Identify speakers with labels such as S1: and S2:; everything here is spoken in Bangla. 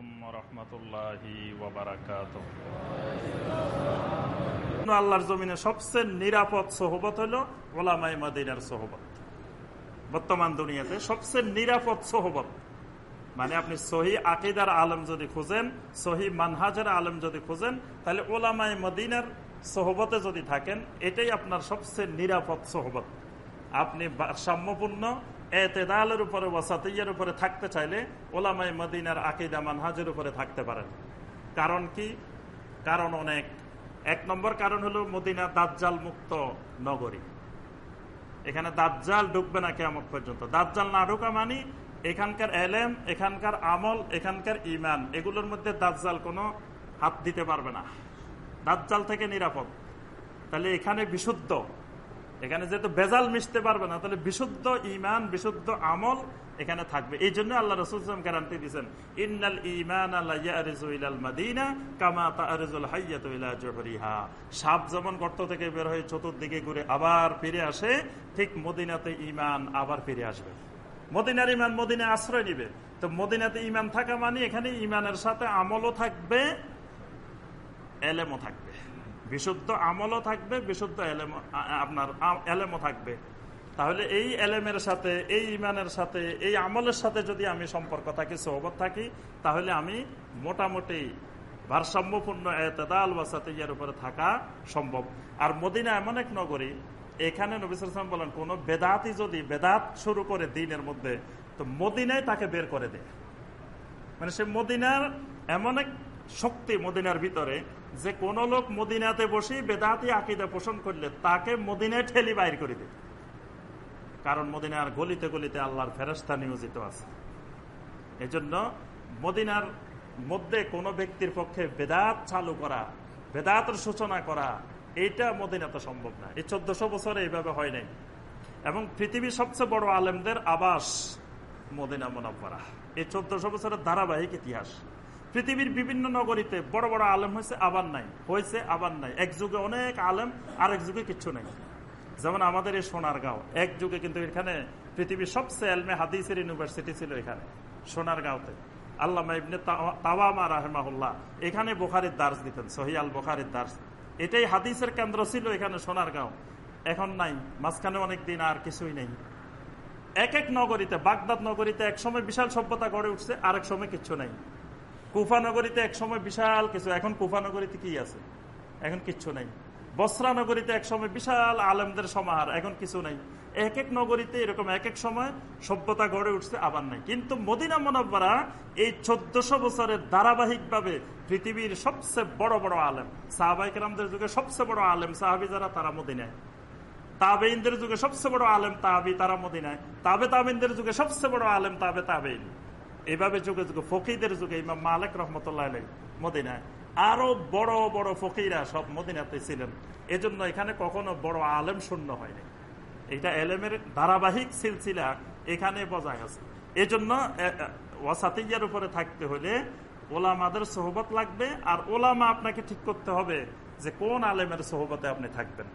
S1: আলাইকুম রহমতুল্লাহি আল্লাহর জমিনে সবচেয়ে নিরাপদ সোহবত হল ওলামাই মদিনার সোহবত। বর্তমান দুনিয়াতে সবচেয়ে নিরাপদ সোহবত। মানে আপনি সহি আকিদার আলম যদি খুঁজেন, সহি মানহাজের আলম যদি খুঁজেন, তাহলে ওলামাই মদিনার সোহবতে যদি থাকেন, এটাই আপনার সবচেয়ে নিরাপদ সোহবত। আপনি সাম্যপূর্ণ এতেদালের উপরে ওয়াসাতিয়ার উপরে থাকতে চাইলে ওলামাই মদিনার আকিদা মানহাজের উপরে থাকতে পারেন। কারণ কি? কারণ অনেক। এক নম্বর কারণ হলো মদিনা দাজ্জাল মুক্ত নগরী। এখানে দাজ্জাল ঢুকবে না কেমন পর্যন্ত। দাজ্জাল না ঢুকা মানি এখানকার এলেম, এখানকার আমল, এখানকার ইমান এগুলোর মধ্যে দাজ্জাল কোনো হাত দিতে পারবে না। দাজ্জাল থেকে নিরাপদ। তাহলে এখানে বিশুদ্ধ। এখানে যেহেতু বেজাল মিশতে পারবে না, তাহলে বিশুদ্ধ ইমান বিশুদ্ধ আমল এখানে থাকবে। এই জন্য আল্লাহ রসুল গ্যারান্টি দিচ্ছেন ইন্নাল ইমান মাদিনা কামা সাপ যেমন গর্ত থেকে বের হয়ে চতুর্দিকে ঘুরে আবার ফিরে আসে, ঠিক মদিনাতে ইমান আবার ফিরে আসবে। মদিনার ইমান মদিনে আশ্রয় নিবে। তো মদিনাতে ইমান থাকা মানে এখানে ইমানের সাথে আমলও থাকবে, এলেমও থাকবে। বিশুদ্ধ আমলও থাকবে, বিশুদ্ধ এলেম আপনার এলেমও থাকবে। তাহলে এই এলেমের সাথে, এই ইমানের সাথে, এই আমলের সাথে যদি আমি সম্পর্ক থাকি সহবত থাকি, তাহলে আমি মোটামুটি ভারসাম্যপূর্ণ এতেদাল বাসাতে ইয়ার উপরে থাকা সম্ভব। আর মদিনা এমন এক নগরী, এখানে নবিসাম বলেন, কোন বেদাতি যদি বেদাত শুরু করে দিনের মধ্যে, তো মদিনায় তাকে বের করে দেয়। মানে সে মদিনার এমন এক শক্তি মদিনার ভিতরে, যে কোন লোক মদিনাতে বসে বেদাতি আকিদা পোষণ করলে তাকে মদিনায় ঠেলি বাইর করে দেয়। কারণ মদিনার গলিতে গলিতে আল্লাহর ফেরস্তা নিয়োজিত আছে। এজন্য মদিনার মধ্যে কোন ব্যক্তির পক্ষে বেদাত চালু করা, বেদাতের সূচনা করা, এইটা মদিনাতে সম্ভব না। এই চোদ্দশো বছরে এইভাবে হয় নাই। এবং পৃথিবীর সবচেয়ে বড় আলেমদের আবাস মদিনা মোনাব্বারা এই চোদ্দশো বছরের ধারাবাহিক ইতিহাস। পৃথিবীর বিভিন্ন নগরীতে বড় বড় আলেম হয়েছে, আবার নাই। হয়েছে, আবার নাই। এক যুগে অনেক আলেম, আরেক যুগে কিচ্ছু নেই। যেমন আমাদের এই সোনারগাঁও, এক যুগে কিন্তু এখানে পৃথিবীর সবচেয়ে এলমে হাদিসের ইউনিভার্সিটি ছিল এখানে, সোনারগাঁওতে। আল্লামা ইবনে তাওয়ামা রাহেমাহুল্লাহ, এখানে বোখারির দার্স দিতেন সহিয়াল বোখারির দার্স। এটাই হাদিসের কেন্দ্র ছিল এখানে সোনারগাঁও। এখন নাই, মাঝখানে অনেক দিন আর কিছুই নেই। এক এক নগরীতে, বাগদাদ নগরীতে এক সময় বিশাল সভ্যতা গড়ে উঠছে, আরেক সময় কিচ্ছু নাই। কুফা নগরীতে এক সময় বিশাল কিছু, এখন কুফা নগরীতে কি আছে? এখন কিচ্ছু নাই। বসরা নগরীতে এক সময় বিশাল আলেমদের সমাহার, এখন কিছু নাই। এক এক নগরীতে এরকম এক এক সময় সভ্যতা গড়ে উঠছে, আবার নাই। কিন্তু মদিনা মনব্বরা এই চোদ্দশো বছরের ধারাবাহিক ভাবে পৃথিবীর সবচেয়ে বড় বড় আলেম সাহাবাইকরামদের যুগে সবচেয়ে বড় আলেম সাহাবি যারা, তারা মদিনায়। তাবেইনদের যুগে সবচেয়ে বড় আলেম তাবি তারা মদিনায়। তাবে তাবিনদের যুগে সবচেয়ে বড় আলেম তাবে তাবেইন এইভাবে যুগে যুগে ফকিদের যুগে ইমাম মালিক রহমতুল্লাহ মদিনায়। আরও বড় বড় ফকিরা সব মদিনাতে ছিলেন। এজন্য এখানে কখনো বড় আলেম শূন্য হয়নি। এটা এলেমের ধারাবাহিক সিলসিলা এখানে বজায় আছে। এজন্য ওয়াসাতিয়ার উপরে থাকতে হলে ওলামাদের সহবত লাগবে, আর ওলামা আপনাকে ঠিক করতে হবে যে কোন আলেমের সহবতে আপনি থাকবেন।